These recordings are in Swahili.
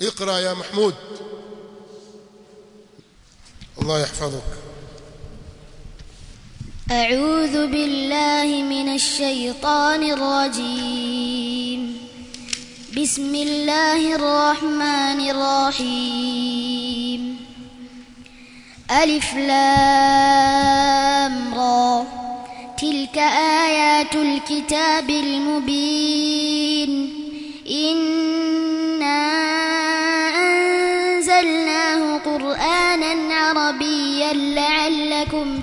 اقرأ يا محمود. الله يحفظك. أعوذ بالله من الشيطان الرجيم. بسم الله الرحمن الرحيم. ألف لام را. تلك آيات الكتاب المبين. إنا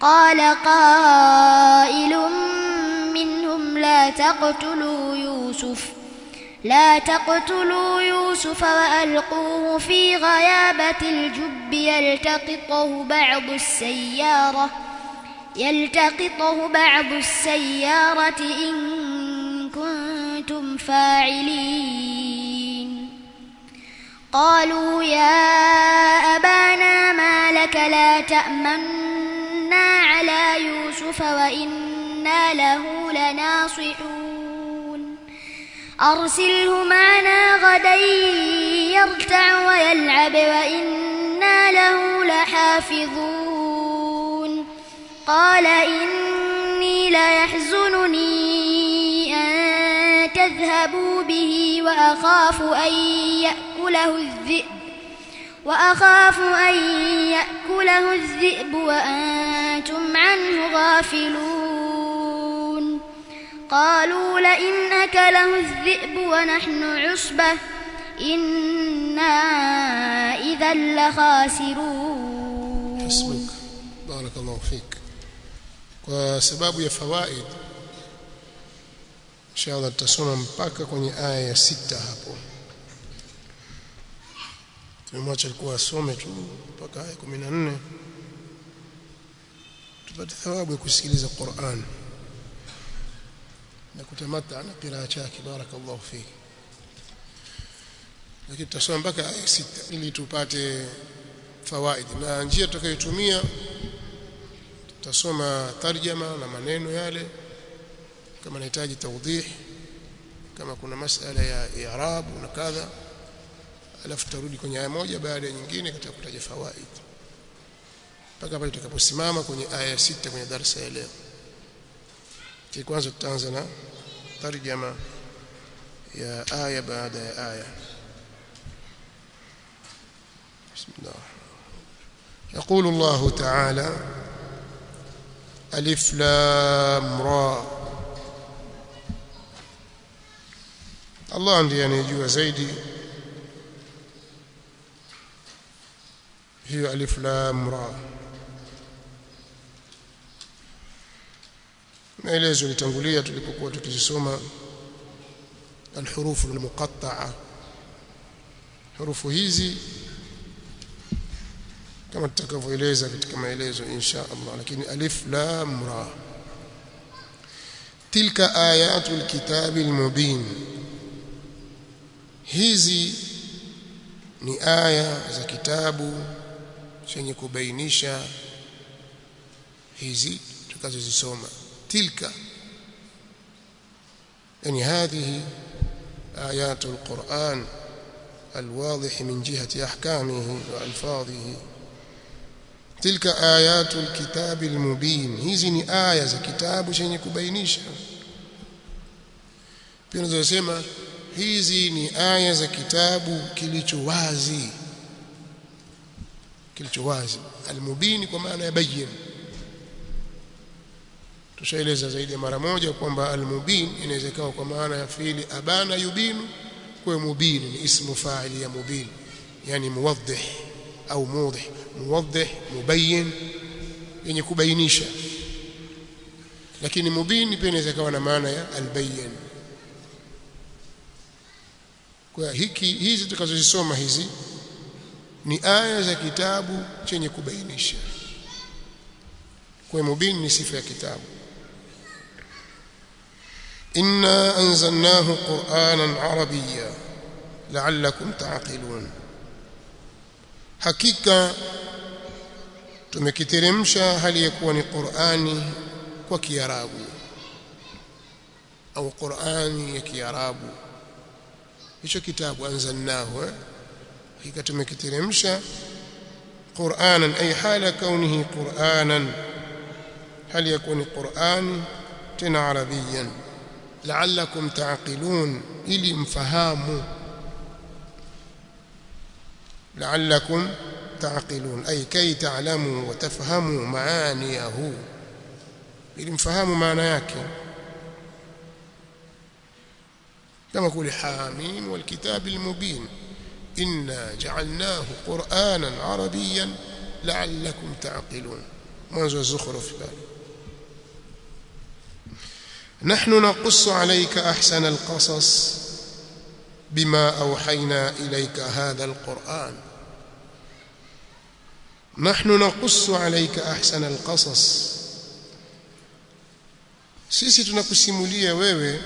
قال قائل منهم لا تقتلوا يوسف لا تقتلوا يوسف وألقوه في غيابة الجب يلتقطه بعض السيارة يلتقطه بعض السيارة إن كنتم فاعلين. قالوا يا أبانا ما لك لا تأمنا على يوسف وإنا له لناصحون. أرسله معنا غدا يرتع ويلعب وإنا له لحافظون. قال إني ليحزنني أن تذهبوا به وأخاف أن يأكله الذئب. وأخاف أن يأكله الذئب وأنتم عنه غافلون. قالوا لئن أكله الذئب ونحن عصبة إنا إذا لخاسرون. حسبك. بارك الله فيك. kwa sababu ya fawaid inshallah tutasoma mpaka kwenye aya ya sita hapo tumemwacha alikuwa asome tu mpaka aya 14 tupate thawabu ya kusikiliza Qur'an na kutamata na kiraa chake barakallahu fiki lakini tutasoma mpaka aya sita ili tupate fawaidi. Na njia tutakayotumia tutasoma tarjama na maneno yale kama nahitaji tawdih kama kuna masala ya i'rab na kadha alafu tutarudi kwenye aya moja baada ya nyingine katika kutaja fawaid mpaka pale tutakaposimama kwenye aya sita kwenye darasa ya leo kwanza tutaanza na tarjama ya aya baada ya aya بسم الله يقول الله تعالى ألف لام را Allah ndiye anayejua zaidi Hiyo alif lam ra. Maelezo litangulia tulipokuwa tukizisoma alhurufu almuqatta'a. Hurufu hizi kama tutakavyoeleza katika maelezo insha Allah lakini alif lam ra. Tilka ayatul kitabil mubin hizi ni aya za kitabu chenye kubainisha hizi tukazozisoma tilka yani hadhihi آيات القرآن الواضح من جهة أحكامه وألفاظه تلك آيات الكتاب المبين hizi ni aya za kitabu chenye kubainisha pia tunasema hizi ni aya za kitabu kilicho wazi kilicho wazi. Almubini kwa maana ya bayyin. Tushaeleza zaidi ya mara moja kwamba almubin inaweza ikawa kwa maana ya fiili abana yubinu kwa mubin ni ismu fa'ili ya mubin yani muwaddih au mudih. Muwaddih mubayyin yenye kubainisha. Lakini mubin pia inaweza kuwa na maana ya albayyin. Kwa hiki hizi tukazozisoma hizi ni aya za kitabu chenye kubainisha. Kwa mubin ni sifa ya kitabu. Inna anzalnahu qur'anan arabiyya la'allakum ta'qilun. Hakika tumekiteremsha hali ya kuwa ni Qur'ani kwa Kiarabu au Qur'ani ya Kiarabu. Hicho kitabu anzalnahu eh? Hakika tumekiteremsha Qur'anan ay hala kaunihi Qur'anan hali yakuni Qur'ani tena arabiyan la'allakum ta'qilun ili mfahamu la'allakum تعقلون أي كي تعلموا وتفهموا معانيه ili mfahamu maana yake kama kule hamim والكتاب المبين إنا جعلناه قرآنا عربيا لعلكم تعقلون. منذ الزخرف نحن نقص عليك أحسن القصص بما أوحينا إليك هذا القرآن. نحن نقص عليك أحسن القصص. Sisi tunakusimulia wewe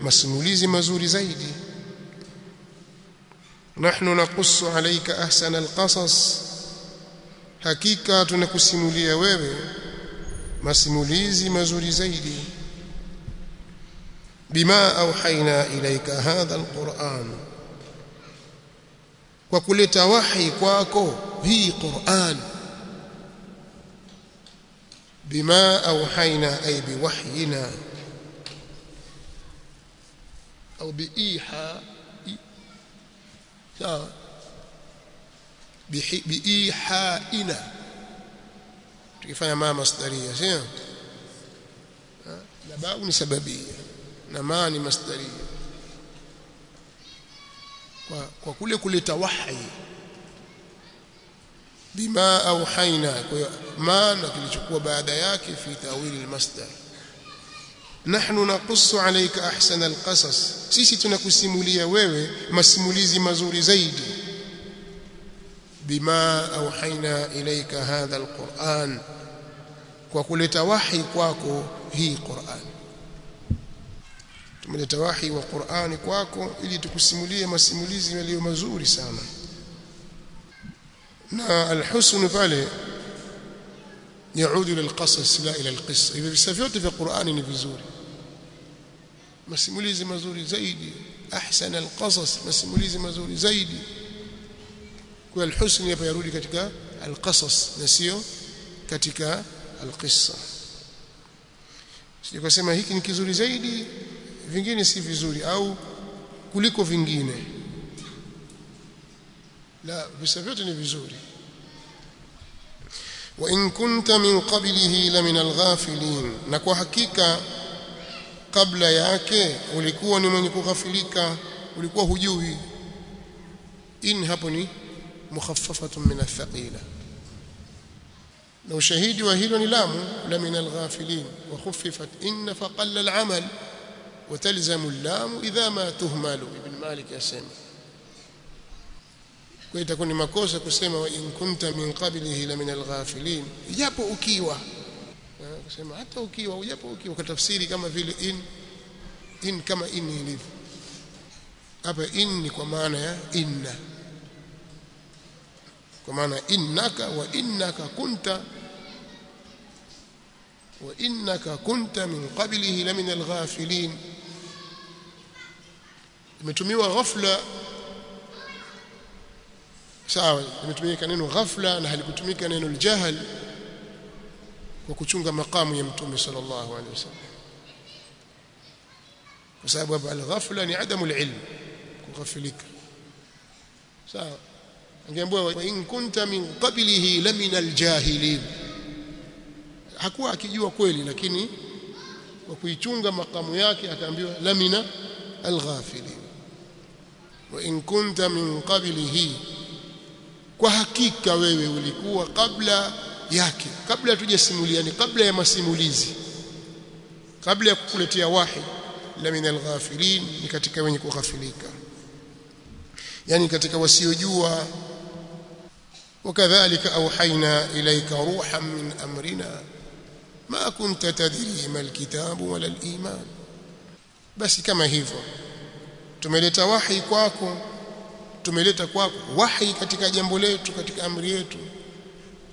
masimulizi mazuri zaidi. نحن نقص عليك أحسن القصص. حقيقة نقسم لي ويبي ما سموليزي ما زوري زيدي. بما أوحينا إليك هذا القرآن. وكل توحي كواكو هي قرآن. بما أوحينا أي بوحينا. أو بإيحاء. بإيحائنا. تكفانا ما مصدرية لا لباء سببية. لا ماني مصدرية وكل كل توحي. بما أوحينا ما نكلي بعد ياك في تأويل المصدر. nahnu naqussu alayka ahsana alqasas sisi tunakusimulia wewe masimulizi mazuri zaidi bima auhaina ilayka hadha alquran kwa kuleta wahi kwako hii Qur'an tumeleta wahi wa Qur'ani kwako ili tukusimulie masimulizi yaliyo mazuri sana na alhusn pale يعود الى القصص لا الى القصه hivyo visa vyote vya Qur'ani ni vizuri masimulizi mazuri zaidi. Ahsana alqasas masimulizi mazuri zaidi. Kwa alhusn hapa yarudi katika alqasas na sio katika alqissa. Sije hiki ni kizuri zaidi vingine si vizuri au kuliko vingine. La visa vyote ni vizuri. Wa in kunta min qablihi la min alghafilin na kwa hakika kabla yake ulikuwa ni mwenye kughafilika ulikuwa hujui in hapo ni mukhaffafatun min athqila na ushahidi wa hilo ni lamu la min alghafilin wa khuffifat in faqalla alamal وتلزم اللام إذا ما تهمل ابن مالك يسمى kwa itakuwa ni makosa kusema wa in kunta min qablihi la min alghafilin ijapo ukiwa kusema hata ukiwa ujapo ukiwa kwa tafsiri kama vile in in kama in ilivyo hapa in ni kwa maana ya inna kwa maana innaka wa innaka kunta wa innaka kunta min qablihi la min alghafilin imetumiwa ghafla sawa imetumika neno ghafla na halikutumika neno aljahl kwa kuchunga makamu ya mtume sallallahu alaihi wasallam. Kwa sababu alghafla ni adamu alilm kughafilika. Sawa. Angeambiwa wa in kunta min qablihi lamina al-jahilin. Hakuwa akijua kweli lakini kwa kuichunga makamu yake akaambiwa lamina al-ghafilin. Wa in kunta min qablihi. Kwa hakika wewe ulikuwa kabla yake kabla tujasimuliani kabla ya masimulizi kabla ya kukuletea wahi la min alghafilin ni katika wenye kughafilika yani katika wasiojua وكذلك أوحينا إليك روحا من أمرنا ما كنت تدري ما الكتاب ولا الإيمان بس كما hivyo tumeleta wahi kwako tumeleta kwako wahi katika jambo letu katika amri yetu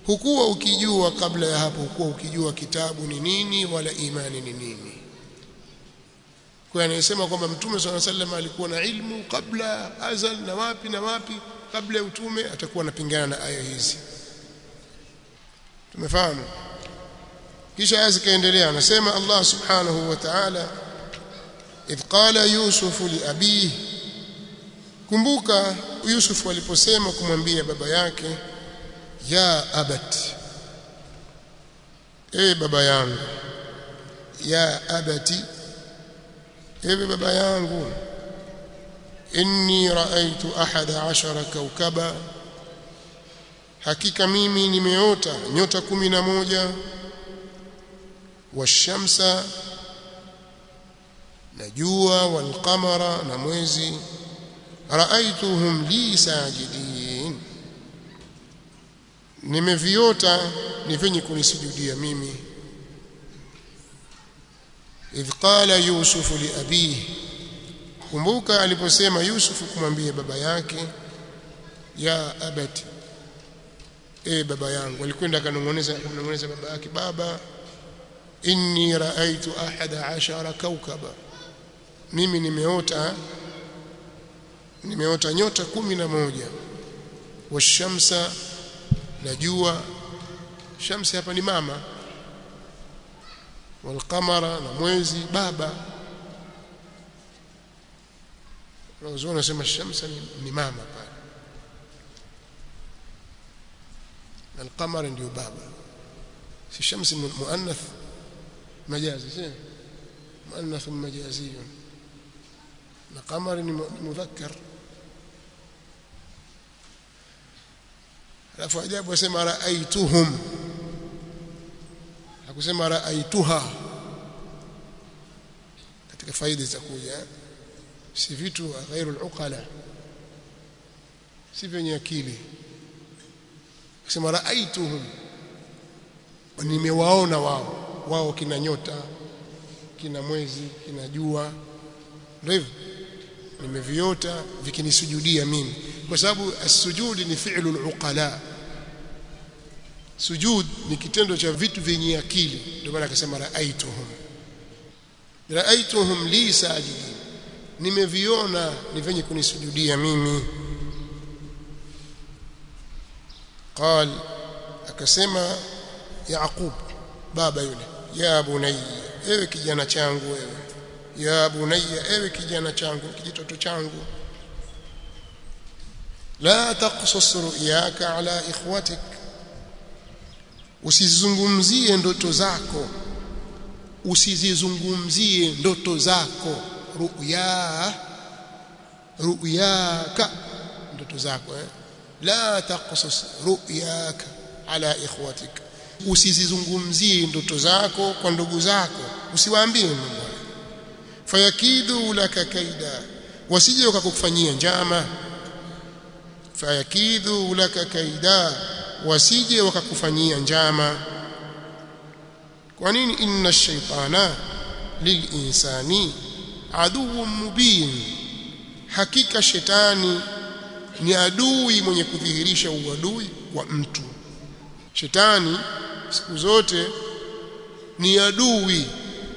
hukuwa ukijua kabla ya hapo hukuwa ukijua kitabu ni nini wala imani ni nini. Kwa anayesema kwamba mtume swalla sallam alikuwa na ilmu kabla azal na wapi na wapi kabla ya utume atakuwa anapingana na aya hizi. Tumefahamu? Kisha aya zikaendelea anasema Allah subhanahu wa ta'ala idh qala yusufu li abihi kumbuka Yusuf aliposema kumwambia baba yake ya abati e baba yangu. Ya abati ewe baba yangu. Inni raaitu ahada ashara kaukaba hakika mimi nimeota nyota kumi na moja. Washamsa. Na jua walqamara na mwezi. Raaituhum li sajidin nimeviota ni vyenye kunisujudia mimi. Idh qala yusufu li abihi kumbuka aliposema yusufu kumwambia baba yake ya abati e baba yangu. Alikwenda akanong'oneza kumnong'oneza baba yake baba inni raaitu ahada ashara kaukaba mimi nimeota nimeota nyota kumi na moja. Washamsa na jua shamsi hapa ni mama. Walqamara na mwezi baba. Wanazuoni wanasema shamsa ni, ni mama pale. Na alqamar ndio baba. Si shamsi muannath majazi si? Muannath majaziyun na qamar ni mudhakkar alafu ajabu asema raaituhum. Hakusema raaituha. Katika faida za kuja si vitu ghairu al-uqala si vyenye akili. Akusema raaituhum. Nimewaona wao wao kina nyota kina mwezi kina jua. Ndio hivyo nimeviota vikinisujudia mimi. Kwa sababu as-sujud ni fi'lu al-uqala sujud ni kitendo cha vitu vyenye akili. Ndio maana akasema raaituhum. Raaituhum li sajidin. Nimeviona ni venye kunisujudia mimi. Qal akasema yaqub baba yule ya bunayya ewe kijana changu wewe ya bunayya ewe kijana changu kijitoto changu la taqsus ru'yaka ala ikhwatik usizungumzie ndoto zako. Usizizungumzie ndoto zako. Ru'ya ru'yaka. Ndoto zako eh? La taqsus ru'yaka ala ikhwatik. Usizizungumzie ndoto zako kwa ndugu zako. Usiwaambie Mungu. Fayakidu laka kaida. Wasije wakakufanyia njama. Fayakidu laka kaida wasije wakakufanyia njama. Kwa nini? Inna shaytana lilinsani aduwwun mubin. Hakika shetani ni adui mwenye kudhihirisha uadui wa mtu. Shetani siku zote ni adui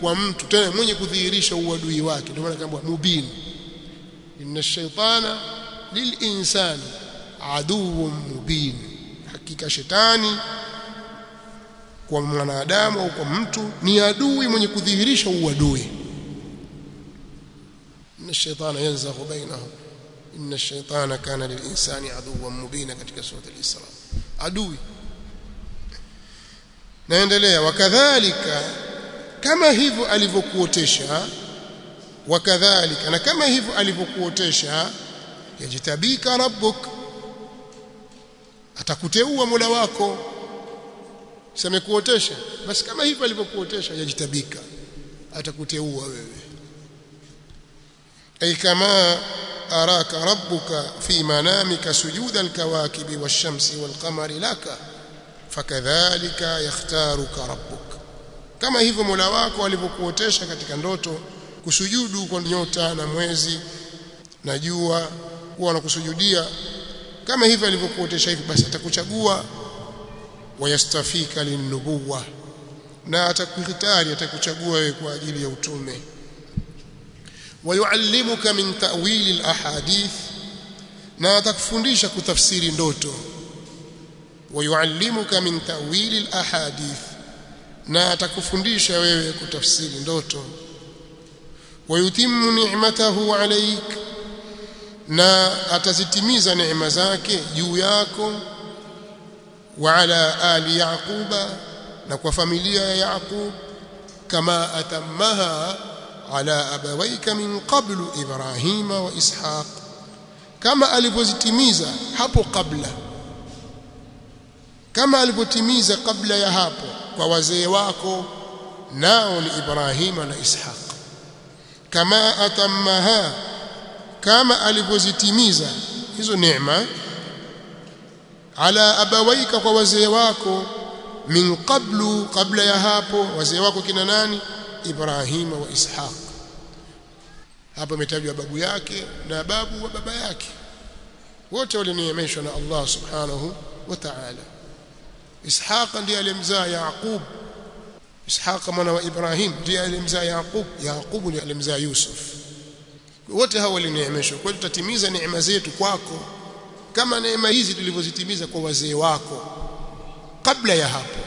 kwa mtu tena mwenye kudhihirisha uadui wake. Ndio maana kaambwa mubin. Inna shaytana lilinsani aduwwun mubin hakika shetani kwa mwanadamu au kwa mtu ni adui mwenye kudhihirisha uadui inna shaytana yanzaghu bainahum. Inna shaytana kana lilinsani aduwwan mubina katika sura al-Isra. Adui. Naendelea. Wakadhalika kama hivyo alivyokuotesha wakadhalika na kama hivyo alivyokuotesha yajitabika rabbuk atakuteua Mola wako. Samekuotesha basi kama hivyo alivyokuotesha yajitabika. Atakuteua wewe. Ay kama araka rabbuka fi manamika sujuda alkawakibi wash-shamsi wal-qamari laka fakadhalika yakhtaruka rabbuk. Kama hivyo Mola wako alivyokuotesha katika ndoto kusujudu kwa nyota na mwezi na jua huwa anakusujudia kama hivyo alivyokuotesha hivi basi atakuchagua. Wayastafika linubuwa na atakuhitari atakuchagua wewe kwa ajili ya utume. Wayuallimuka min ta'wili alahadith na atakufundisha kutafsiri ndoto. Wayuallimuka min ta'wili alahadith na atakufundisha wewe kutafsiri ndoto. Wayutimmu ni'matahu alayk na atazitimiza neema zake juu yako wa ala ali yaquba na kwa familia ya yaqub kama atammaha ala abawaika min qablu ibrahima wa ishaq kama alivyozitimiza hapo kabla kama alivyotimiza kabla ya hapo kwa wazee wako nao ni ibrahima na ishaq. Kama atammaha kama alivyozitimiza hizo neema ala abawaika kwa wazee wako min qablu kabla ya hapo wazee wako kina nani Ibrahima wa Ishaq hapa imetajwa babu yake na babu wa baba yake wote walineemeshwa na Allah subhanahu wa ta'ala Ishaq ndiye alimzaa Yaqub Ishaq mwana wa Ibrahim ndiye alimzaa Yaqub Yaqub ndiye alimzaa Yusuf wote hao walineemeshwa kwa hiyo tutatimiza neema zetu kwako kama neema hizi tulivyozitimiza kwa wazee wako. Kabla ya hapo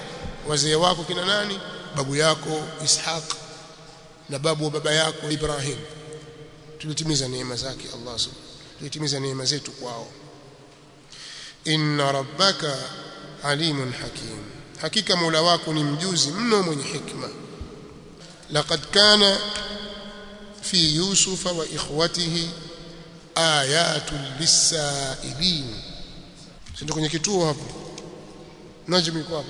wazee wako kina nani? Babu yako Ishaq na babu wa baba yako Ibrahim. Tulitimiza neema zake Allah tulitimiza neema zetu kwao. Inna rabbaka alimun hakim. Hakika mola wako ni mjuzi mno mwenye hikma. Laqad kana fi yusufa wa ikhwatihi ayatul lisailin sio kwenye kituo hapo. Najmi kwa hapo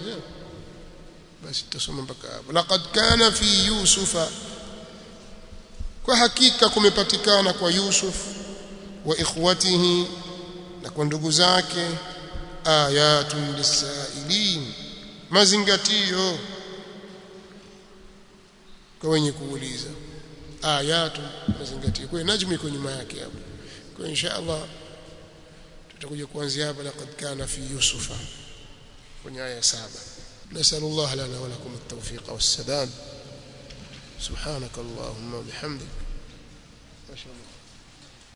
basi tutasoma mpaka hapo. Laqad kana fi yusufa. Kwa hakika kumepatikana kwa Yusuf wa ikhwatihi na kwa ndugu zake ayatun lisailin mazingatio kwa wenye kuuliza ayatu mazingatio kwa najmu iko nyuma yake hapo kwa insha Allah tutakuja kuanzia hapa laqad kana fi yusufa kwenye aya saba نسأل الله لنا ولكم التوفيق والسداد سبحانك اللهم وبحمدك ما شاء الله